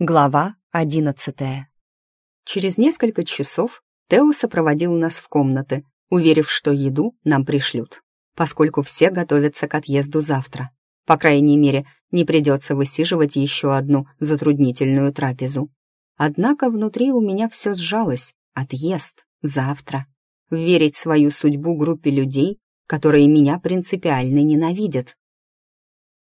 Глава одиннадцатая. Через несколько часов Тео сопроводил нас в комнаты, уверив, что еду нам пришлют, поскольку все готовятся к отъезду завтра. По крайней мере, не придется высиживать еще одну затруднительную трапезу. Однако внутри у меня все сжалось. Отъезд. Завтра. Верить свою судьбу группе людей, которые меня принципиально ненавидят.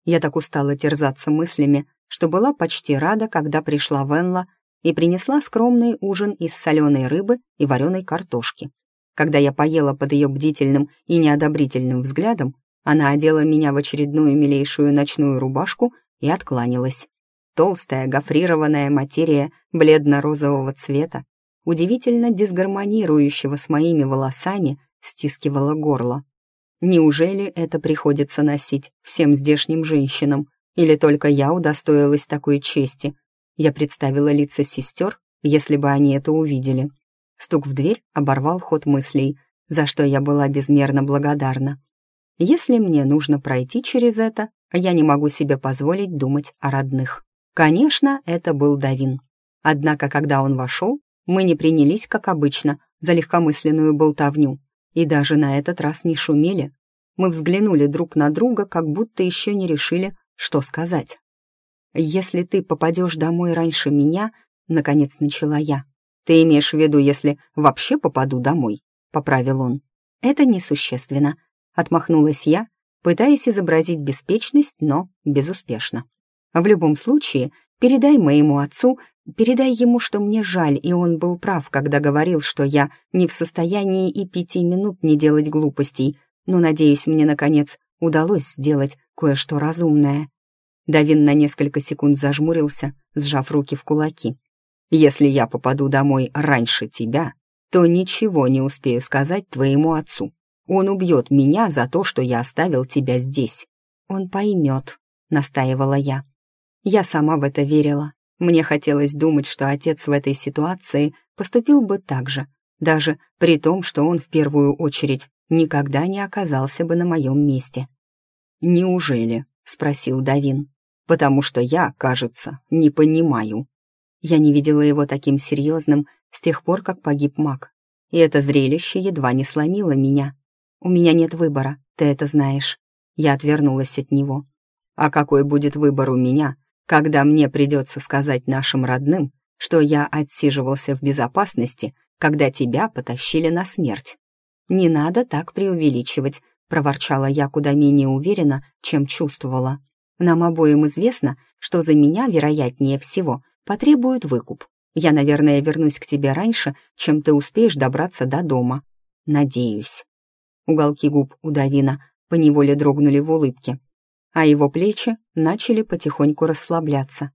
Я так устала терзаться мыслями, что была почти рада, когда пришла Венла и принесла скромный ужин из соленой рыбы и вареной картошки. Когда я поела под ее бдительным и неодобрительным взглядом, она одела меня в очередную милейшую ночную рубашку и откланялась. Толстая гофрированная материя бледно-розового цвета, удивительно дисгармонирующего с моими волосами, стискивала горло. Неужели это приходится носить всем здешним женщинам? Или только я удостоилась такой чести? Я представила лица сестер, если бы они это увидели. Стук в дверь оборвал ход мыслей, за что я была безмерно благодарна. Если мне нужно пройти через это, я не могу себе позволить думать о родных. Конечно, это был Давин. Однако, когда он вошел, мы не принялись, как обычно, за легкомысленную болтовню, и даже на этот раз не шумели. Мы взглянули друг на друга, как будто еще не решили, что сказать. «Если ты попадешь домой раньше меня», — наконец начала я. «Ты имеешь в виду, если вообще попаду домой?» — поправил он. «Это несущественно», — отмахнулась я, пытаясь изобразить беспечность, но безуспешно. «В любом случае, передай моему отцу, передай ему, что мне жаль, и он был прав, когда говорил, что я не в состоянии и пяти минут не делать глупостей, но, надеюсь, мне, наконец, удалось сделать кое-что разумное. Давин на несколько секунд зажмурился, сжав руки в кулаки. «Если я попаду домой раньше тебя, то ничего не успею сказать твоему отцу. Он убьет меня за то, что я оставил тебя здесь. Он поймет», — настаивала я. Я сама в это верила. Мне хотелось думать, что отец в этой ситуации поступил бы так же, даже при том, что он в первую очередь никогда не оказался бы на моем месте. «Неужели?» — спросил Давин. «Потому что я, кажется, не понимаю». Я не видела его таким серьезным с тех пор, как погиб маг. И это зрелище едва не сломило меня. У меня нет выбора, ты это знаешь. Я отвернулась от него. А какой будет выбор у меня, когда мне придется сказать нашим родным, что я отсиживался в безопасности, когда тебя потащили на смерть? Не надо так преувеличивать, проворчала я куда менее уверенно, чем чувствовала. Нам обоим известно, что за меня, вероятнее всего, потребуют выкуп. Я, наверное, вернусь к тебе раньше, чем ты успеешь добраться до дома. Надеюсь. Уголки губ у Давина поневоле дрогнули в улыбке, а его плечи начали потихоньку расслабляться.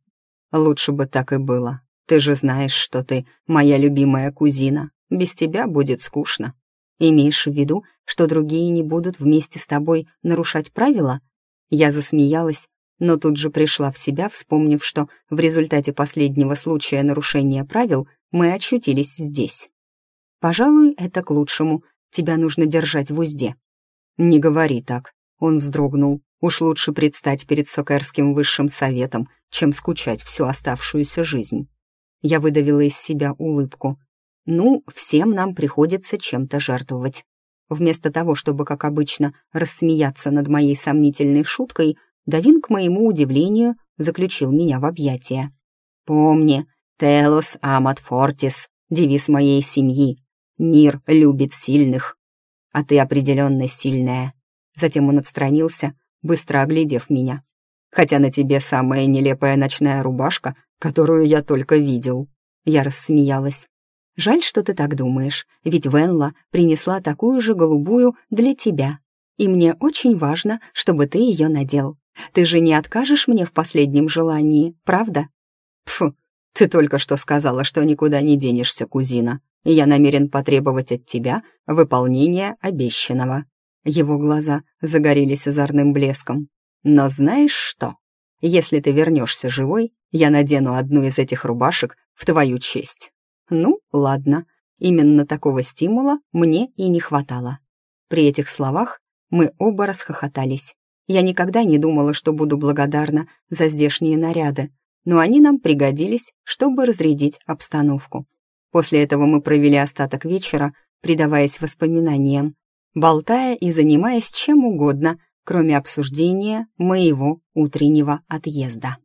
Лучше бы так и было. Ты же знаешь, что ты моя любимая кузина. Без тебя будет скучно. Имеешь в виду, что другие не будут вместе с тобой нарушать правила? Я засмеялась, но тут же пришла в себя, вспомнив, что в результате последнего случая нарушения правил мы очутились здесь. Пожалуй, это к лучшему. Тебя нужно держать в узде. Не говори так. Он вздрогнул. Уж лучше предстать перед Сокерским высшим советом, чем скучать всю оставшуюся жизнь. Я выдавила из себя улыбку. Ну, всем нам приходится чем-то жертвовать. Вместо того, чтобы, как обычно, рассмеяться над моей сомнительной шуткой, Давин, к моему удивлению, заключил меня в объятия. «Помни, Телос Амат Фортис, девиз моей семьи. Мир любит сильных. А ты определенно сильная». Затем он отстранился, быстро оглядев меня. «Хотя на тебе самая нелепая ночная рубашка, которую я только видел». Я рассмеялась. Жаль, что ты так думаешь, ведь Венла принесла такую же голубую для тебя. И мне очень важно, чтобы ты ее надел. Ты же не откажешь мне в последнем желании, правда? Фу, ты только что сказала, что никуда не денешься, кузина. Я намерен потребовать от тебя выполнения обещанного. Его глаза загорелись озорным блеском. Но знаешь что? Если ты вернешься живой, я надену одну из этих рубашек в твою честь. Ну, ладно, именно такого стимула мне и не хватало. При этих словах мы оба расхохотались. Я никогда не думала, что буду благодарна за здешние наряды, но они нам пригодились, чтобы разрядить обстановку. После этого мы провели остаток вечера, предаваясь воспоминаниям, болтая и занимаясь чем угодно, кроме обсуждения моего утреннего отъезда.